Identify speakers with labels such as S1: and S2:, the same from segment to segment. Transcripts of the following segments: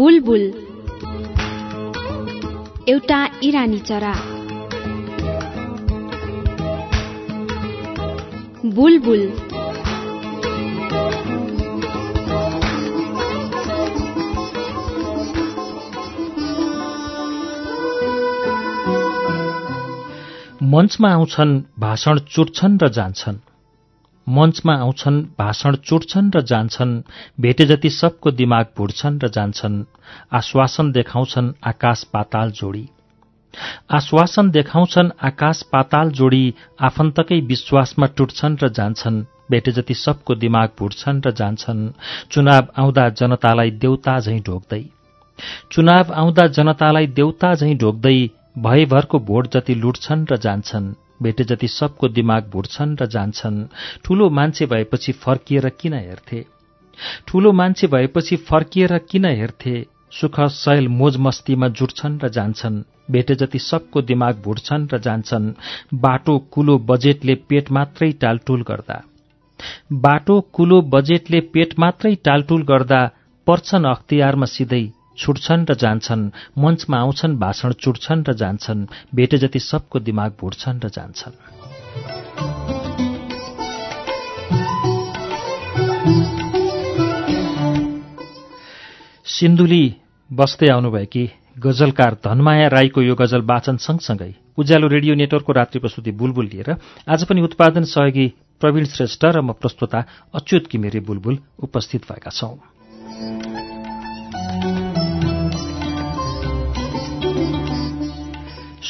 S1: बुलबुल। एउटा इरानी चरा। बुलबुल।
S2: मञ्चमा आउँछन् भाषण चुट्छन् र जान्छन्। मञ्चमा आउँछन् भाषण चुट्छन् र जान्छन् भेटे जति सबको दिमाग भुट्छन् र जान्छन् आश्वासन देखाउँछन् आकाश पाताल जोडी। आश्वासन देखाउँछन् आकाश पाताल जोडी आफन्तकै विश्वासमा टुट्छन् र जान्छन् भेटे जति सबको दिमाग भुट्छन् र जान्छन् चुनाव आउँदा जनतालाई देउता झैं ढोक्दै चुनाव आउँदा जनतालाई देउता झैं ढोक्दै भयभरको भोट जति लुट्छन् र जान्छन्। भेटे जति सबको दिमाग भुट्छन् र जान्छन्। ठूलो मान्छे भएपछि फर्किएर किन हेर्थे? ठूलो मान्छे भएपछि फर्किएर किन हेर्थे? सुख शैल मोज मस्तीमा जुट्छन् र जान्छन्। भेटे जति सबको दिमाग भुट्छन् र जान्छन्। बाटो कुलो बजेटले पेट मात्रै टालटुल गर्दा। बाटो कुलो बजेटले पेट मात्रै टालटुल गर्दा पर्छन् अख्तियारमा सिधै। छुट्छन् र जान्छन्। मञ्चमा आउँछन् भाषण चुट्छन् र जान्छन्। भेटे जति सबको दिमाग भुट्छन् र जान्छन्। सिन्धुली बस्दै आउनुभएकी गजलकार धनमाया राईको यो गजल वाचन सँगसँगै उज्यालो रेडियो नेटवर्कको रात्रि प्रस्तुति बुलबुल लिएर आज पनि उत्पादन सहयोगी प्रवीण श्रेष्ठ र म प्रस्तुता अच्युत किमिरे बुलबुल उपस्थित भएका छौं।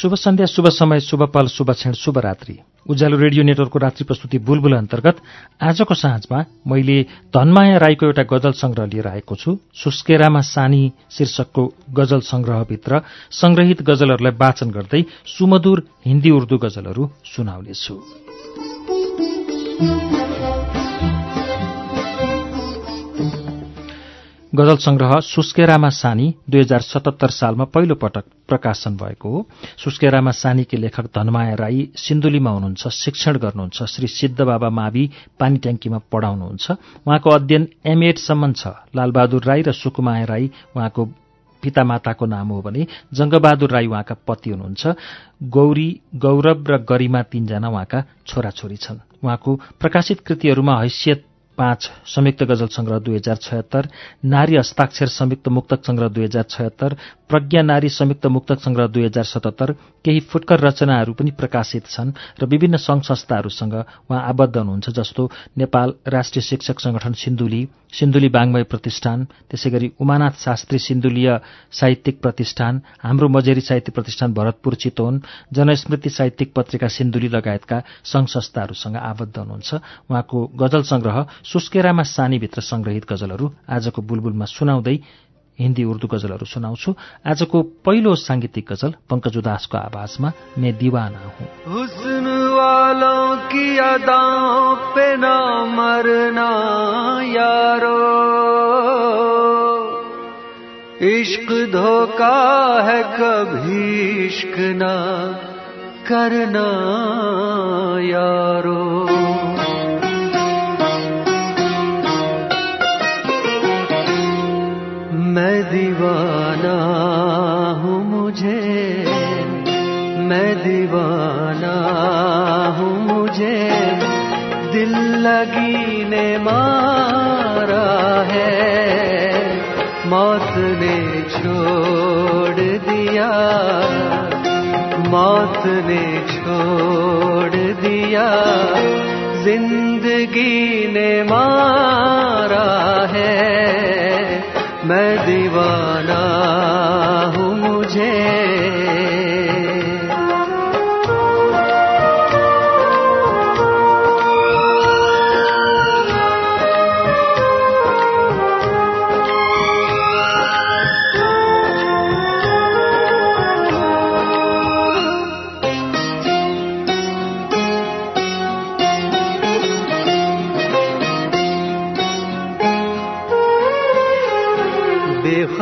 S2: शुभ सन्ध्या शुभ समय शुभ पल शुभ क्षण शुभ रात्रि। उज्यालो रेडियो नेटवर्कको रात्रि प्रस्तुति बुलबुल अन्तर्गत आजको साँझमा मैले धनमाया राईको एउटा गजल संग्रह लिएर आएको छु। सुस्केरामा सानी शीर्षकको गजल संग्रहभित्र संग्रहित गजलहरूलाई वाचन गर्दै सुमधुर हिन्दी उर्दू गजलहरू सुनाउनेछु। गजल संग्रह सुस्केरामा सानी दुई हजार सतहत्तर सालमा पहिलो पटक प्रकाशन भएको हो। सुस्केरामा सानीकी लेखक धनमाया राई सिन्धुलीमा हुनुहुन्छ शिक्षण गर्नुहुन्छ श्री सिद्ध बाबा मावि पानी ट्याङ्कीमा पढाउनुहुन्छ। उहाँको अध्ययन एमएडसम्म छ। लालबहादुर राई र सुकुमाया राई उहाँको पितामाताको नाम हो भने जंगबहादुर राई उहाँका पति हुनुहुन्छ। गौरी गौरव र गरिमा तीनजना उहाँका छोराछोरी छन्। उहाँको प्रकाशित कृतिहरूमा हैसियत पाँच संयुक्त गजल संग्रह दुई हजार छयत्तर नारी हस्ताक्षर संयुक्त मुक्तक संग्रह दुई हजार छयत्तर प्रज्ञा नारी संयुक्त मुक्तक संग्रह दुई हजार सतहत्तर केही फुटकर रचनाहरू पनि प्रकाशित छन् र विभिन्न संघ संस्थाहरूसँग उहाँ आबद्ध हुनुहुन्छ जस्तो नेपाल राष्ट्रिय शिक्षक संगठन सिन्धुली सिन्धुली बाङ्मय प्रतिष्ठान त्यसै गरी उमानाथ शास्त्री सिन्धुलीय साहित्यिक प्रतिष्ठान हाम्रो मजेरी साहित्य प्रतिष्ठान भरतपुर चितवन जनस्मृति साहित्यिक पत्रिका सिन्धुली लगायतका संघ संस्थाहरूसँग आबद्ध हुनुहुन्छ। उहाँको गजल संग्रह सुस्केरामा सानीभित्र संग्रहित गजलहरू आजको बुलबुलमा सुनाउँदै हिन्दी उर्दू गजलहरू सुनाउँछु। आजको पहिलो सांगीतिक गजल पंकज उदासको आवाजमा मैं दीवाना हूँ।
S3: की पे ना मरना यारो। इश्क धोखा है कभी इश्क ना करना यारो। हूँ मुझे दिल लगी ने मारा है मौत ने छोड़ दिया मौत ने छोड़ दिया जिंदगी ने मारा है मैं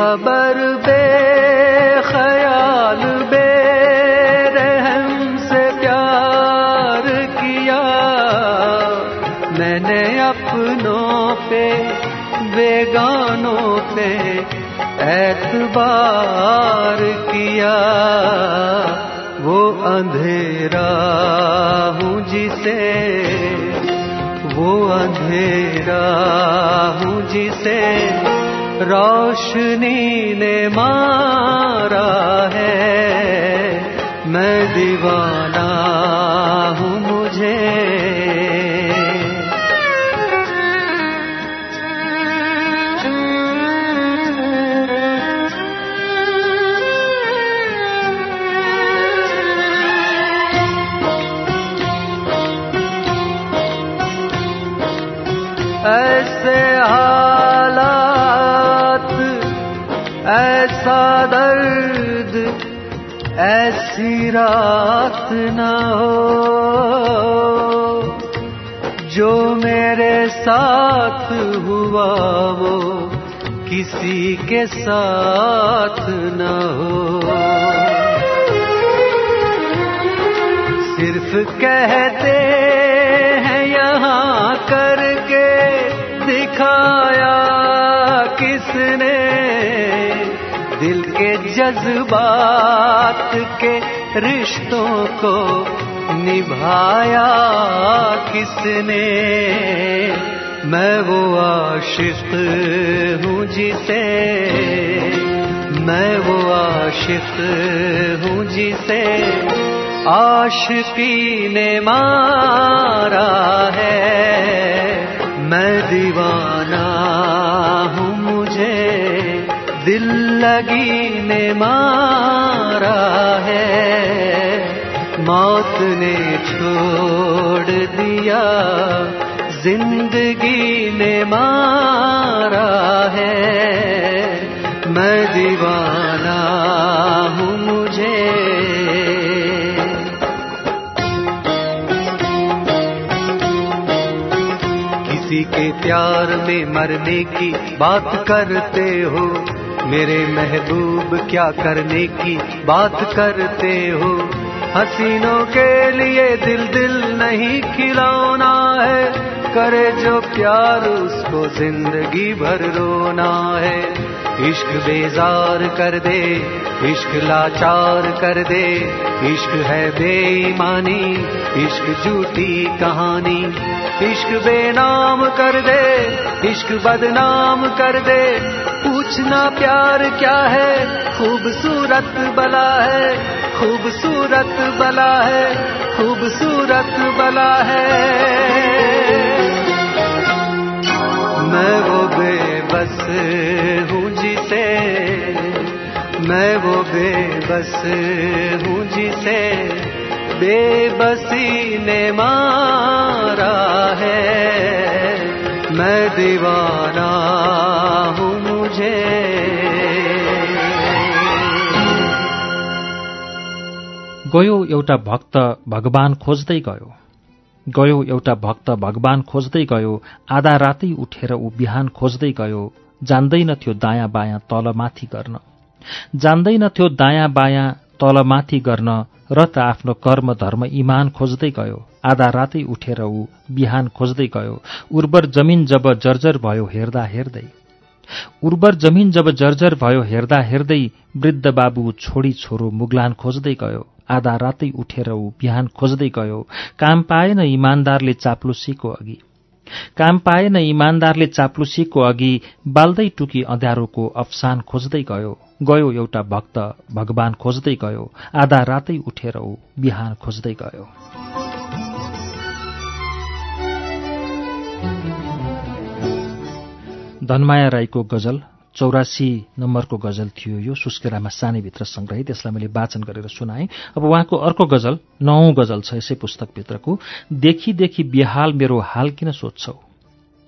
S3: बेखबर बे ख्याल बे रहम से प्यार किया मैंने अपनों पे बेगानों पे एतबार किया वो अंधेरा हूँ जिसे वो अंधेरा हूँ जिसे रोशनी ने मारा है मैं दीवाना हूँ मुझे ऐसे ऐसी रात न हो जो मेरे साथ हुआ वो किसी के साथ न हो सिर्फ कहते हैं यहाँ करके दिखाया किसने दिल के जज्बात के रिश्तों को निभाया किसने मैं वो आशिक हूँ जिसे मैं वो आशिक हूँ जिसे आशिकी ने मारा है मैं दीवाना हूँ मुझे दिल लगी ने मारा है मौत ने छोड़ दिया जिंदगी ने मारा है मैं दीवाना हूँ मुझे किसी के प्यार में मरने की बात करते हो मेरे महबूब क्या करने की बात करते हो हसीनों के लिए दिल दिल नहीं खिलौना है करे जो प्यार उसको जिंदगी भर रोना है इश्क बेजार कर दे इश्क लाचार कर दे इश्क है बेईमानी इश्क झूठी कहानी इश्क बेनाम कर दे इश्क बदनाम कर दे पूछना प्यार क्या है खूबसूरत बला है खूबसूरत बला है खूबसूरत बला है मैं वो बेबस हूँ जिसे मैं वो बेबस हूँ जिसे बेबसी ने मारा है। मैं दीवाना हूँ मुझे।
S2: गयो एउटा भक्त भगवान खोज्दै गयो। गयो एउटा भक्त भगवान खोज्दै गयो आधा रातै उठेर ऊ बिहान खोज्दै गयो जान्दैनथ्यो दायाँ बायाँ तलमाथि गर्न। जान्दैनथ्यो दायाँ बायाँ तलमाथि गर्न र त आफ्नो कर्म धर्म इमान खोज्दै गयो आधा रातै उठेर ऊ बिहान खोज्दै गयो। उर्वर जमिन जब जर्जर भयो हेर्दा हेर्दै। उर्वर जमिन जब जर्जर भयो हेर्दा हेर्दै वृद्ध बाबु छोडी छोरो मुगलान खोज्दै गयो। आधा रातै उठेर ऊ बिहान खोज्दै गयो। काम पाएन इमान्दारले चाप्लुसीको अघि। काम पाएन इमान्दारले चाप्लुसीको अघि बाल्दै टुकी अँध्यारोको अफसान खोज्दै गयो। गयो एउटा भक्त भगवान खोज्दै गयो। आधा रातै उठेर ऊ बिहान खोज्दै गयो। धनमाया राईको गजल चौरासी नम्बरको गजल थियो यो सुस्केरामा सानीभित्र सङ्ग्रहित यसलाई मैले वाचन गरेर सुनाएँ। अब उहाँको अर्को गजल नौ गजल छ यसै पुस्तकभित्रको। देखि देखि बेहाल मेरो हाल किन सोध्छौ?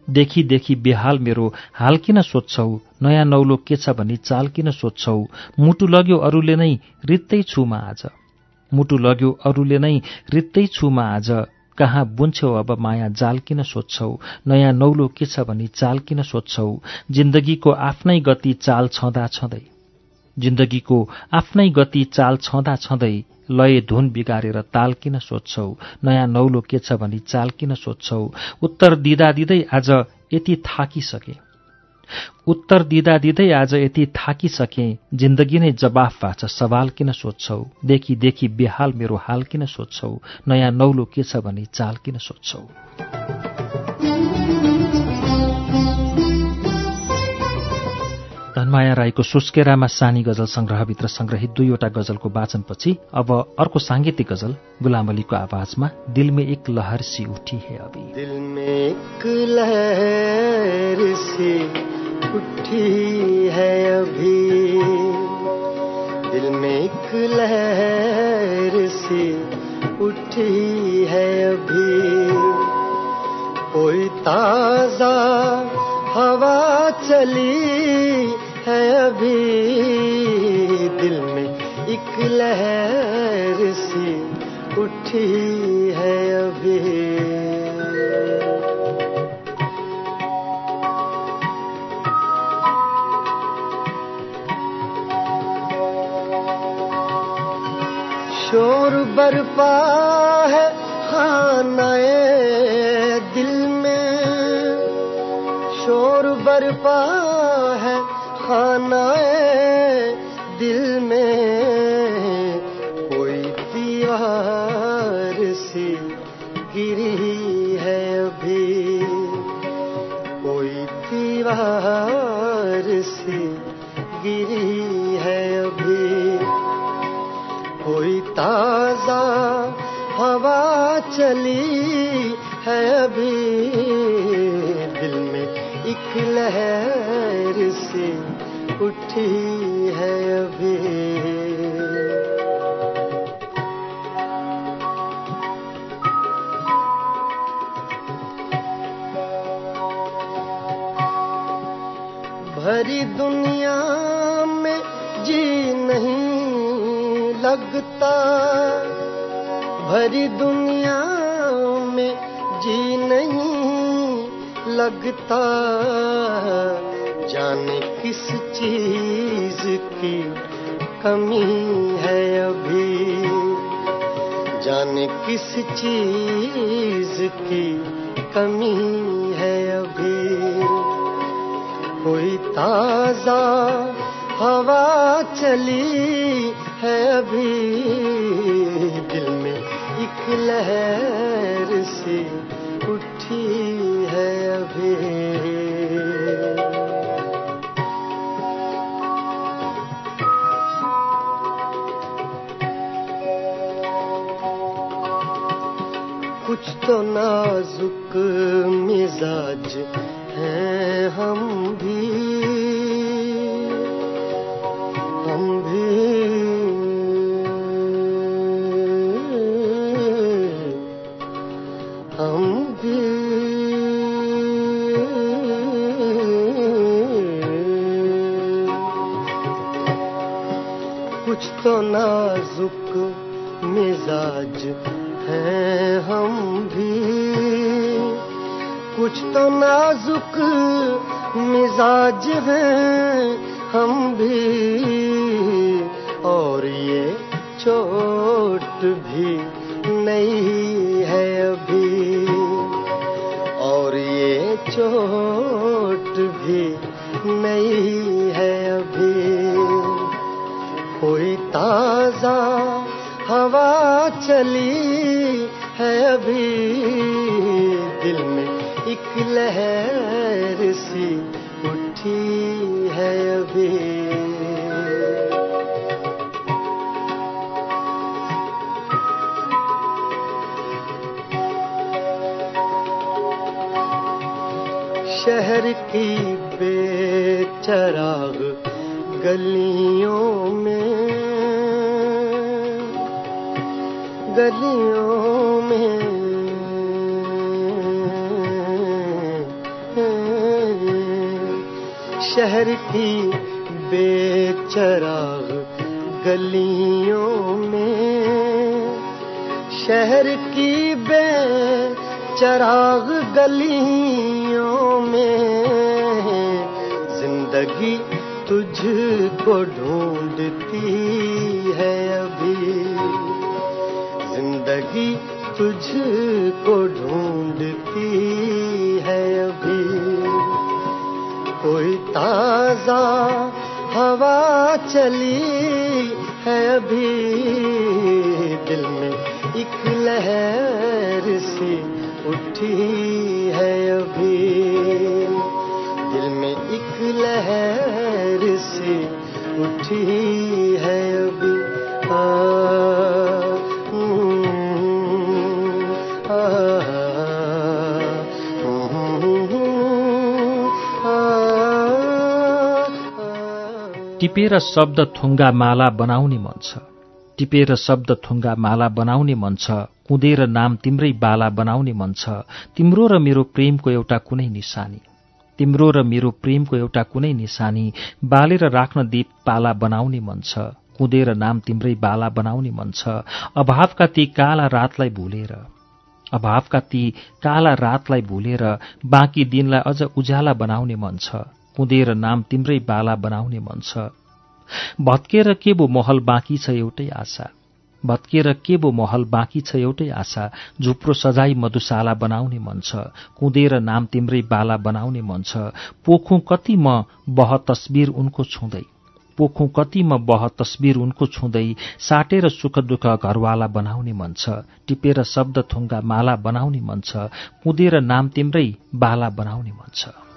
S2: देखि देखि बेहाल मेरो हाल किन सोध्छौ? नयाँ नौलो के छ भनी चाल किन सोध्छौ? मुटु लग्यो अरूले नै रित्तै छुमा आज। मुटु लग्यो अरूले नै रित्तै छुमा आज। कहाँ बुन्छौ अब माया जाल किन सोध्छौ? नयाँ नौलो के छ भनी चाल किन सोध्छौ? जिन्दगीको आफ्नै गति चाल छँदा छँदै। जिन्दगीको आफ्नै गति चाल छँदा छँदै लय धुन बिगारेर ताल किन सोध्छौ? नयाँ नौलो के छ भनी चाल किन सोध्छौ? उत्तर दिँदा दिँदै आज यति थाकिसके। उत्तर दिँदा दिँदै आज यति थाकिसके जिन्दगी नै जवाफ भएको छ सवाल किन सोध्छौ? देखि देखि बेहाल मेरो हाल किन सोध्छौ? नयाँ नौलो के छ भने चाल किन सोध्छौ? धनमाया राईको सुस्केरामा सानी गजल संग्रहभित्र संग्रहित दुईवटा गजलको वाचनपछि अब अर्को साङ्गीतिक गजल गुलाम अलीको आवाजमा दिल में एक लहर सी उठी है अभी।
S4: दिल में एक लहर सी उठी है अभी दिल में एक लहर सी उठी है अभी कोई ताजा हवा चली बरपा है खानाए दिल में शोर बरपा उठी है अभी भरी दुनिया में जी नहीं लगता भरी दुनिया में जी नहीं लगता जाने किस चीज की कमी है अभी जाने किस चीज की कमी है अभी कोई ताजा हवा चली है अभी दिल में एक लहर नाजुक मिजाज हैं हम भी। हम भी। हम भी। कुछ तो नाजुक मिजाज हैं कुछ तो नाजुक मिजाज हैं हम भी गलियों में गलियों में शहर की बेचराग गलियों में शहर की बेचराग गलियों में जिंदगी तुझको ढूंढती है अभी जिंदगी तुझको ढूंढती है अभी कोई फिजा हवा चली है अभी दिल में एक लहर सी उठी है है अभी
S2: टिपेर शब्द थुङ्गा माला बनाउने मन छ टिपेर शब्द थुङ्गा माला बनाउने मन छ कुदेर नाम तिम्रै बाला बनाउने मन छ तिम्रो र मेरो प्रेमको एउटा कुनै निशानी तिम्रो र मेरो प्रेमको एउटा कुनै निशानी बालेर राख्न दीप पाला बनाउने मन छ कुदेर नाम तिम्रै बाला बनाउने मन छ। अभावका ती काला रातलाई भुलेर अभावका ती काला रातलाई भुलेर बाँकी दिनलाई अझ उज्याला बनाउने मन छ कुदेर नाम तिम्रै बाला बनाउने मन छ। भत्केर के बो महल बाँकी छ एउटै आशा। भत्किएर के बो महल बाँकी छ एउटै आशा? झुप्रो सजाई मधुशाला बनाउने मन छ। कुदेर नाम तिम्रै बाला बनाउने मन छ। पोखु कति म बह तस्बिर उनको छुँदै। पोखु कति म बह तस्बिर उनको छुँदै। साटेर सुख दुःख घरवाला बनाउने मन छ। टिपेर शब्द थुङ्गा माला बनाउने मन छ। कुदेर नाम तिम्रै बाला बनाउने मन छ।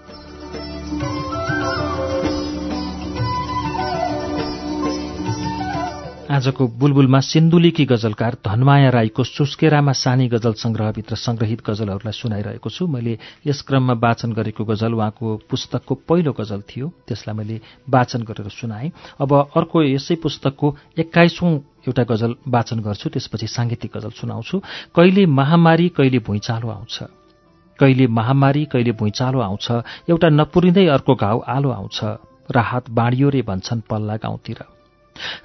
S2: आजको बुलबुलमा सिन्धुलीकी गजलकार धनमाया राईको सुस्केरामा सानी गजल संग्रहभित्र संग्रहित गजलहरूलाई सुनाइरहेको छु। मैले यस क्रममा वाचन गरेको गजल उहाँको पुस्तकको पहिलो गजल थियो। त्यसलाई मैले वाचन गरेर सुनाएँ। अब अर्को यसै पुस्तकको एक्काइसौँ एउटा गजल वाचन गर्छु। त्यसपछि साङ्गीतिक गजल सुनाउँछु। कहिले महामारी कहिले भुइँचालो आउँछ। कहिले महामारी कहिले भुइँचालो आउँछ। एउटा नपुरिँदै अर्को घाउ आलो आउँछ। राहत बाँडियो रे भन्छन् पल्ला गाउँतिर।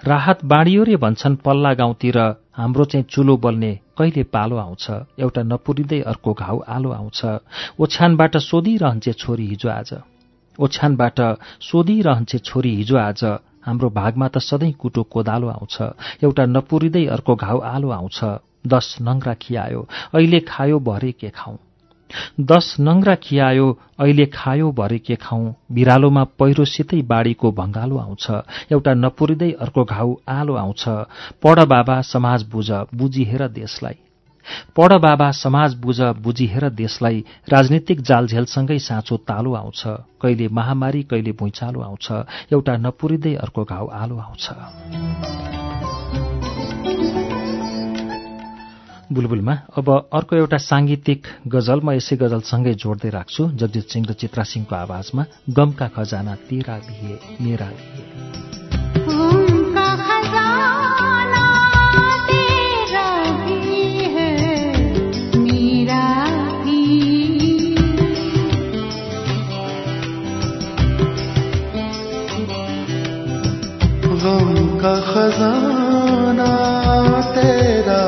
S2: राहत बाँडियो रे भन्छन् पल्ला गाउँतिर हाम्रो चाहिँ चुलो बल्ने कहिले पालो आउँछ एउटा नपुरिँदै अर्को घाउ आलो आउँछ। ओछ्यानबाट सोधिरहन्छे छोरी हिजो आज। ओछ्यानबाट सोधिरहन्छे छोरी हिजो आज। हाम्रो भागमा त सधैँ कुटो कोदालो आउँछ। एउटा नपुरिँदै अर्को घाउ आलो आउँछ। दस नङ्ग्रा खियायो। अहिले खायो भरे के खाउँ दस नङ्ग्रा खियायो अहिले खायो भरे के खाउँ बिरालोमा पहिरोसितै बाढीको भङ्गालो आउँछ। एउटा नपुरिँदै अर्को घाउ आलो आउँछ। पढ बाबा समाज बुझ बुझिहेर देशलाई। पढ बाबा समाज बुझ बुझिहेर देशलाई। राजनीतिक जालझेलसँगै साँचो तालो आउँछ। कहिले महामारी कहिले भुइँचालो आउँछ। एउटा नपुरिँदै अर्को घाउ आलो आउँछ। बुलबुलमा। अब अर्को एउटा सांगीतिक गजल म यसै गजलसँगै जोड्दै राख्छु। जगजित सिंह र चित्रा सिंहको आवाजमा गमका खजाना तेरा बिहे मेरा
S4: का खजाना तेरा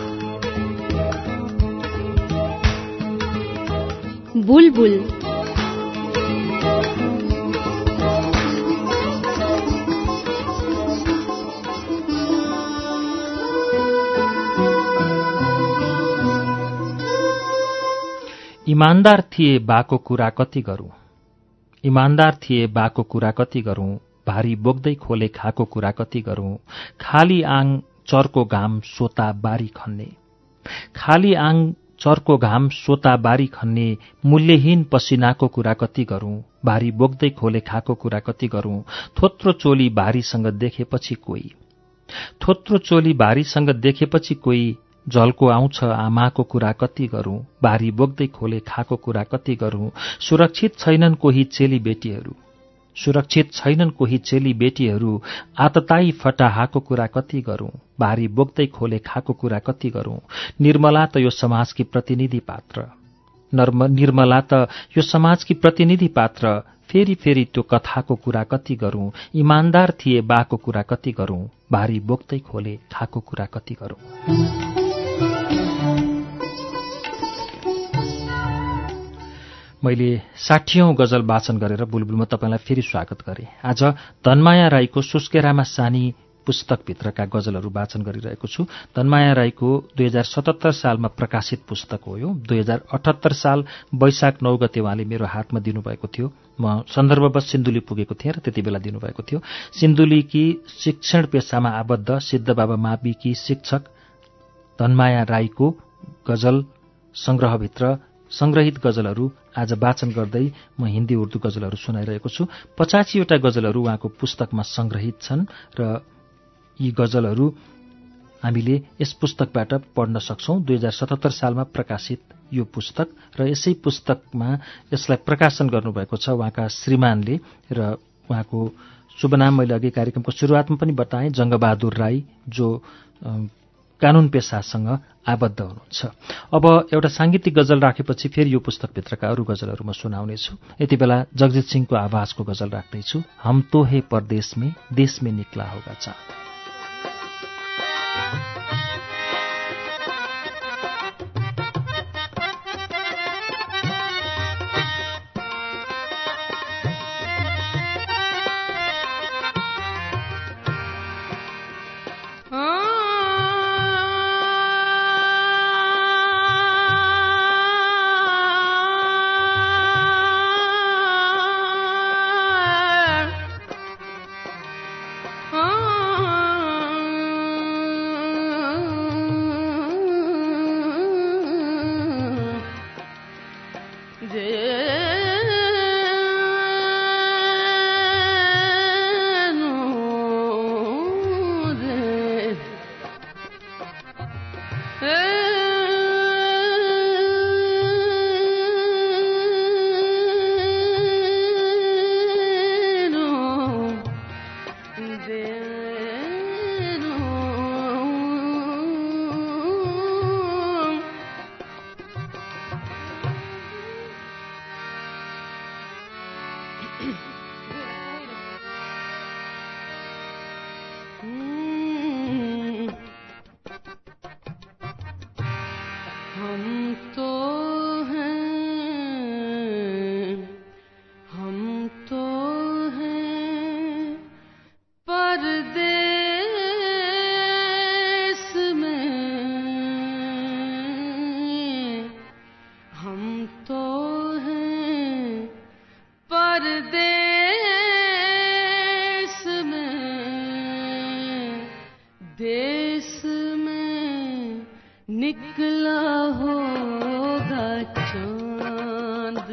S1: बुलबुल
S2: इमान्दार थिए बाको कुरा कति गरौँ इमान्दार थिए बाको कुरा कति गरौँ भारी बोक्दै खोले खाको कुरा कति गरौँ खाली आङ चर्को घाम सोता बारी खन्ने खाली आङ चर्को घाम सोता बारी खन्ने मूल्यहीन पसिनाको कुरा कति गरौँ भारी बोक्दै खोले खाको कुरा कति गरौँ थोत्रो चोली भारीसँग देखेपछि कोही? थोत्रो चोली भारीसँग देखेपछि कोही झल्को आउँछ आमाको कुरा कति गरौँ भारी बोक्दै खोले खाको कुरा कति गरौँ सुरक्षित छैनन् कोही चेली बेटीहरू। सुरक्षित छैनन् कोही चेली बेटीहरू। आतताई फटाहाको कुरा कति गरौँ? भारी बोक्दै खोले खाको कुरा कति गरौँ? निर्मला त यो समाजकी प्रतिनिधि पात्र। नर्म निर्मला त यो समाजकी प्रतिनिधि पात्र। फेरि फेरि त्यो कथाको कुरा कति गरौँ? इमान्दार थिए बाको कुरा कति गरौँ? भारी बोक्दै खोले खाको कुरा कति गरौँ? मैले साठीौं गजल वाचन गरेर बुलबुलमा तपाईँलाई फेरि स्वागत गरेँ। आज धनमाया राईको सुस्केरामा सानी पुस्तकभित्रका गजलहरू वाचन गरिरहेको छु। धनमाया राईको दुई हजार सतहत्तर सालमा प्रकाशित पुस्तक हो यो। दुई हजार अठहत्तर साल वैशाख नौ गते उहाँले मेरो हातमा दिनुभएको थियो। म सन्दर्भवश सिन्धुली पुगेको थिएँ र त्यति बेला दिनुभएको थियो। सिन्धुलीकी शिक्षण पेसामा आबद्ध सिद्धबाबा माविकी शिक्षक धनमाया राईको गजल संग्रहभित्र संग्रहित गजलहरू आज वाचन गर्दै म हिन्दी उर्दू गजलहरू सुनाइरहेको छु। पचासीवटा गजलहरू उहाँको पुस्तकमा संग्रहित छन् र यी गजलहरू हामीले यस पुस्तकबाट पढ्न सक्छौं। दुई हजार सतहत्तर सालमा प्रकाशित यो पुस्तक र यसै पुस्तकमा यसलाई प्रकाशन गर्नुभएको छ उहाँका श्रीमानले र उहाँको शुभ नाम मैले अघि कार्यक्रमको सुरुवातमा पनि बताएँ जङ्गबहादुर राई जो कानून पेसासँग आबद्ध हुनुहुन्छ। अब एउटा साङ्गीतिक गजल राखेपछि फेरि यो पुस्तकभित्रका अरू गजलहरू म सुनाउनेछु। यति बेला जगजित सिंहको आवाजको गजल राख्दैछु। हम तो हे परदेश में देश में निक्ला होगा चाँद।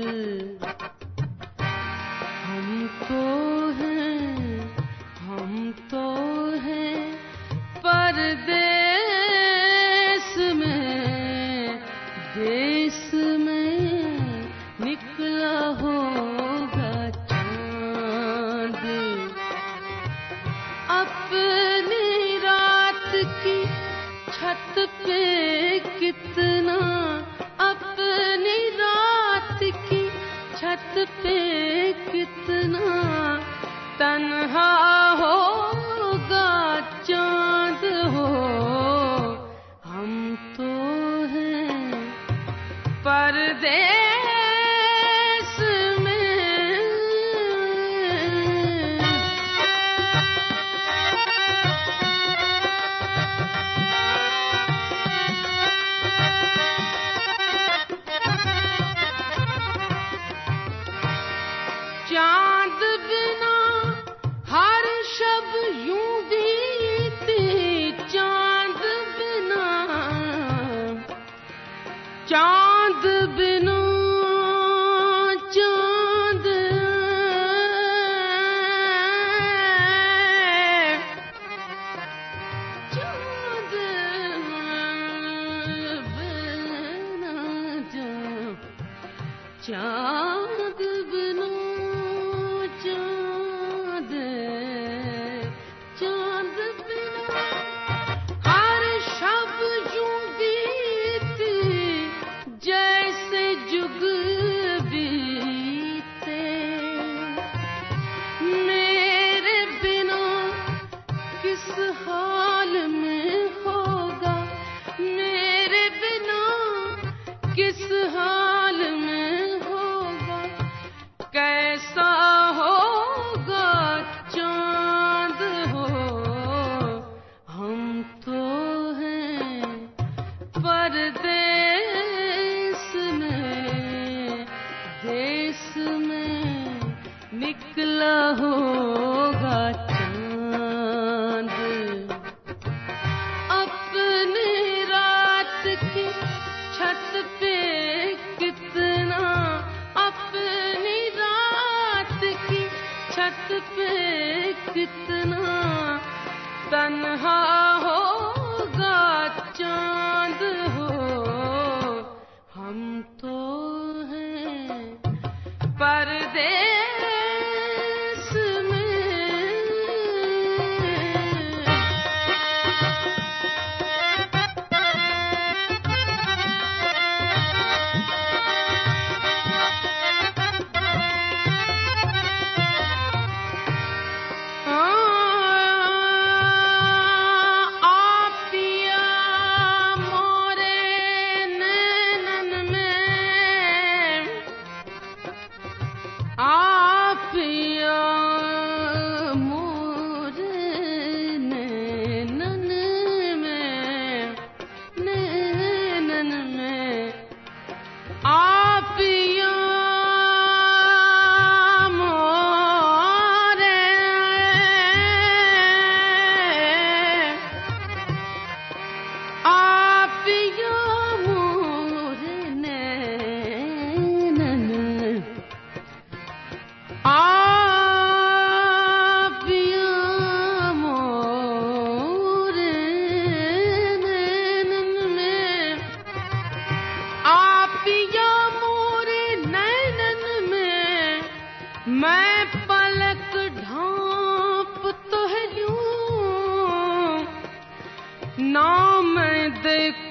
S3: चांद मैं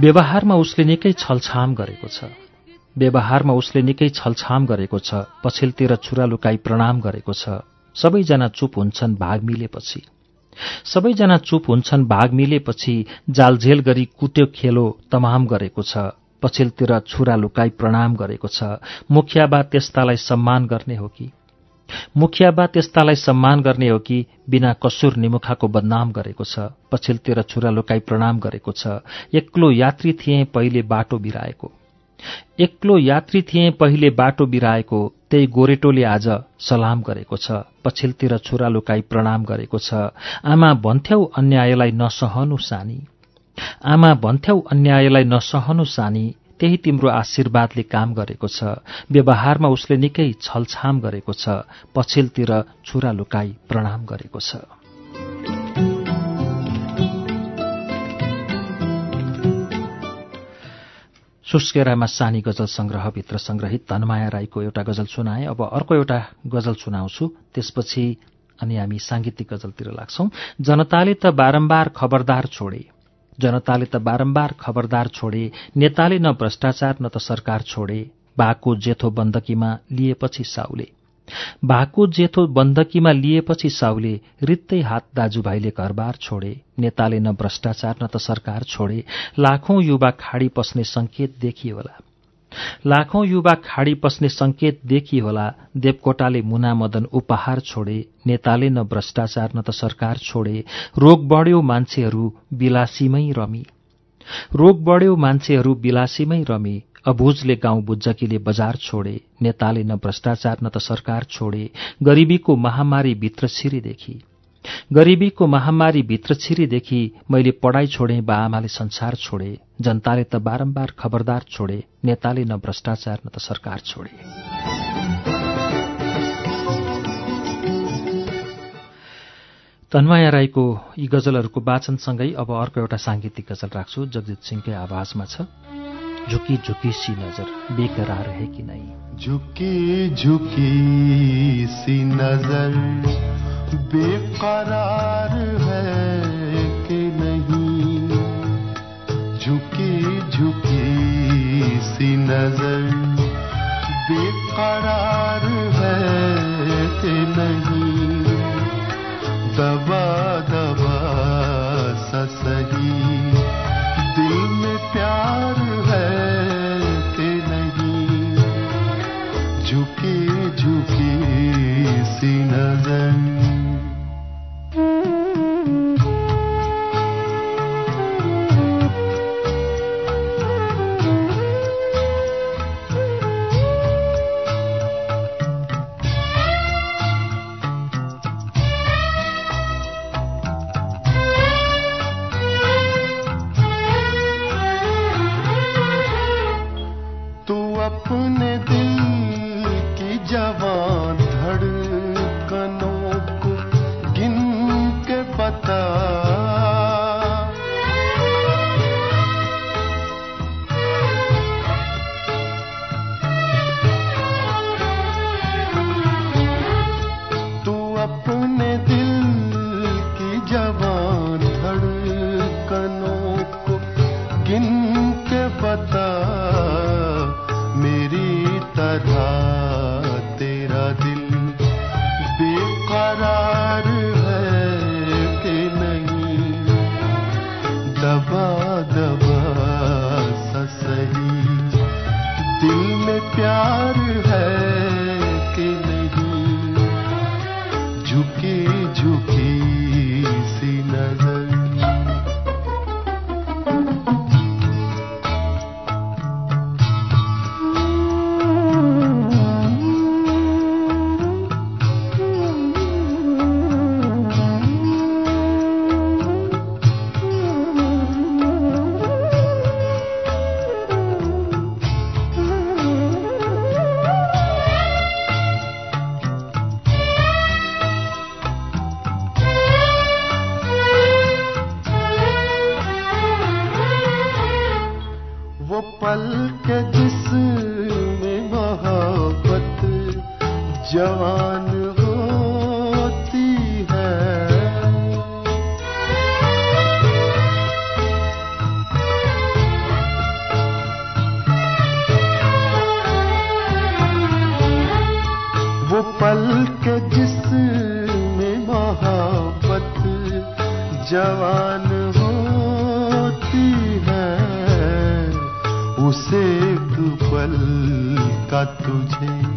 S2: व्यवहारमा उसले निकै छलछाम गरेको छ। व्यवहारमा उसले निकै छलछाम गरेको छ पछिल्तिर छुरा लुकाई प्रणाम गरेको छ। सबैजना चुप हुन्छन् भाग मिलेपछि। सबैजना चुप हुन्छन् भाग मिलेपछि जालझेल गरी कुट्यो खेलो तमाम गरेको छ। पछिल्तिर छुरा लुकाई प्रणाम गरेको छ। मुखियाबा त्यस्तालाई सम्मान गर्ने हो कि? मुखियाबा त्यस्तालाई सम्मान गर्ने हो कि बिना कसुर निमुखाको बदनाम गरेको छ पछिल्तिर छुरा लुकाई प्रणाम गरेको छ। एक्लो यात्री थिए पहिले बाटो बिराएको। एक्लो यात्री थिए पहिले बाटो बिराएको त्यही गोरेटोले आज सलाम गरेको छ पछिल्तिर छुरा लुकाई प्रणाम गरेको छ। आमा भन्थ्यौ अन्यायलाई नसहनु सानी। आमा भन्थ्यौ अन्यायलाई नसहनु सानी। त्यही तिम्रो आशीर्वादले काम गरेको छ। व्यवहारमा उसले निकै छलछाम गरेको छ। पछिल्तिर छुरा लुकाई प्रणाम गरेको छ। सुस्केरामा सानी गजल संग्रहभित्र संग्रहित धनमाया राईको एउटा गजल सुनाए। अब अर्को एउटा गजल सुनाउँछु। त्यसपछि अनि हामी साङ्गीतिक गजलतिर लाग्छौं। जनताले त बारम्बार खबरदार छोडे। जनताले त बारम्बार खबरदार छोडे नेताले न भ्रष्टाचार न त सरकार छोडे। बाघको जेथो बन्दकीमा लिएपछि साउले बाघको जेथो बन्दकीमा लिएपछि साउले रित्तै हात दाजुभाइले घरबार छोडे। नेताले न भ्रष्टाचार न त सरकार छोडे। लाखौं युवा खाडी पस्ने संकेत देखियो होला। लाखौं युवा खाडी पस्ने संकेत देखियो होला। देवकोटाले मुना मदन उपहार छोडे नेताले न भ्रष्टाचार न त सरकार छोडे। रोग बढ्यो मान्छेहरू बिलासीमै रमी। रोग बढ्यो मान्छेहरू बिलासीमै रमी। अबुझले गाउँ बुज्जकीले बजार छोडे। नेताले न भ्रष्टाचार न त सरकार छोडे। गरिबीको महामारी भित्र छिरीदेखि गरिबीको महामारी भित्र छिरीदेखि मैले पढाइ छोडे बा आमाले संसार छोडे जनताले त बारम्बार खबरदार छोडे नेताले न भ्रष्टाचार न त सरकार छोडे। तन्माया राईको यी गजलहरूको वाचनसँगै अब अर्को एउटा साङ्गीतिक गजल राख्छु। जगजित सिंहकै आवाजमा छ झुकी झुकी सी नजर बेकरार है कि नहीं
S5: झुकी झुकी सी नजर बेकरार है कि के बता मेरी जवान होती है उसे एक पल का तुझे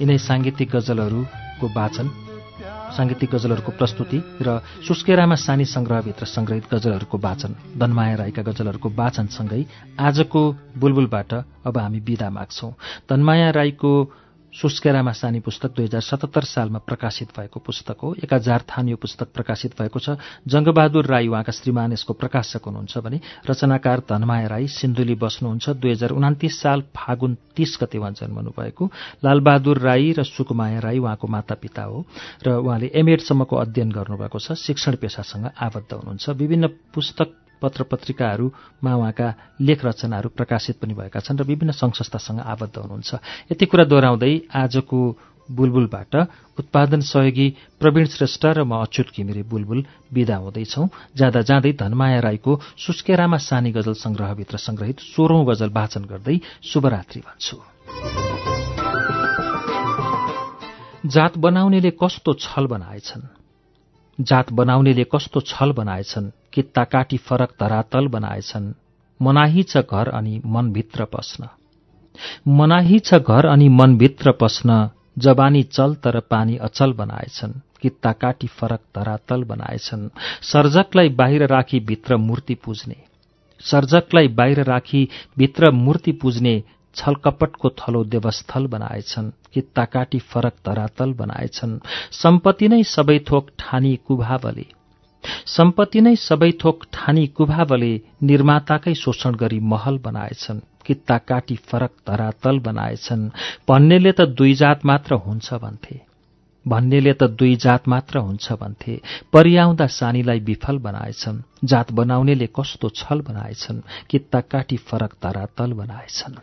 S2: यिनै साङ्गीतिक गजलहरूको वाचन साङ्गीतिक गजलहरूको प्रस्तुति र सुस्केरामा सानी सङ्ग्रहभित्र सङ्ग्रहित गजलहरूको वाचन धनमाया राईका गजलहरूको वाचनसँगै आजको बुलबुलबाट अब हामी विदा माग्छौं। धनमाया राईको सुस्केरामा सानी पुस्तक दुई हजार सतहत्तर सालमा प्रकाशित भएको पुस्तक हो। एक हजार थान यो पुस्तक प्रकाशित भएको छ। जङ्गबहादुर राई उहाँका श्रीमान यसको प्रकाशक हुनुहुन्छ भने रचनाकार धनमाया राई सिन्धुली बस्नुहुन्छ। दुई हजार उनातिस साल फागुन तीस गते उहाँ जन्मनु भएको लालबहादुर राई र सुकुमाया राई उहाँको माता पिता हो र उहाँले एमएडसम्मको अध्ययन गर्नुभएको छ। शिक्षण पेसासँग आबद्ध हुनुहुन्छ। विभिन्न पुस्तक पत्र पत्रिकाहरूमा उहाँका लेख रचनाहरू प्रकाशित पनि भएका छन् र विभिन्न सङ्घ संस्थासँग आबद्ध हुनुहुन्छ। यति कुरा दोहोऱ्याउँदै आजको बुलबुलबाट उत्पादन सहयोगी प्रवीण श्रेष्ठ र म अच्युत घिमिरे बुलबुल विदा हुँदैछौ। जाँदा जाँदै धनमाया राईको सुस्केरामा सानी गजल संग्रहभित्र संग्रहित सोह्रौं गजल वाचन गर्दै शुभरात्रि भन्छु। जात बनाउनेले कस्तो छल बनाएछन्? जात बनाउनेले कस्तो छल बनाएछन्? कित्ता काटी फरक धरातल बनाएछन्। मनाही छ घर अनि मनभित्र पस्न। मनाही छ घर अनि मनभित्र पस्न जबानी चल तर पानी अचल बनाएछन्। कित्ता काटी फरक धरातल बनाएछन्। सर्जकलाई बाहिर राखी भित्र मूर्ति पुज्ने। सर्जकलाई बाहिर राखी भित्र मूर्ति पुज्ने छलकपटको थलो देवस्थल बनाएछन्। कित्ता काटी फरक धरातल बनाएछन्। सम्पत्ति नै सबै थोक ठानी कुभावले। सम्पत्ति नै सबै थोक ठानी कुभावले निर्माताकै शोषण गरी महल बनाएछन् कित्ता काटी फरक धरातल बनाएछन्। भन्नेले त दुई जात मात्र हुन्छ भन्थे। भन्नेले त दुई जात मात्र हुन्छ भन्थे। परिआउँदा सानीलाई विफल बनाएछन्। जात बनाउनेले कस्तो छल बनाएछन्। कित्ता काटी फरक धरातल बनाएछन्।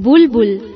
S1: बुलबुल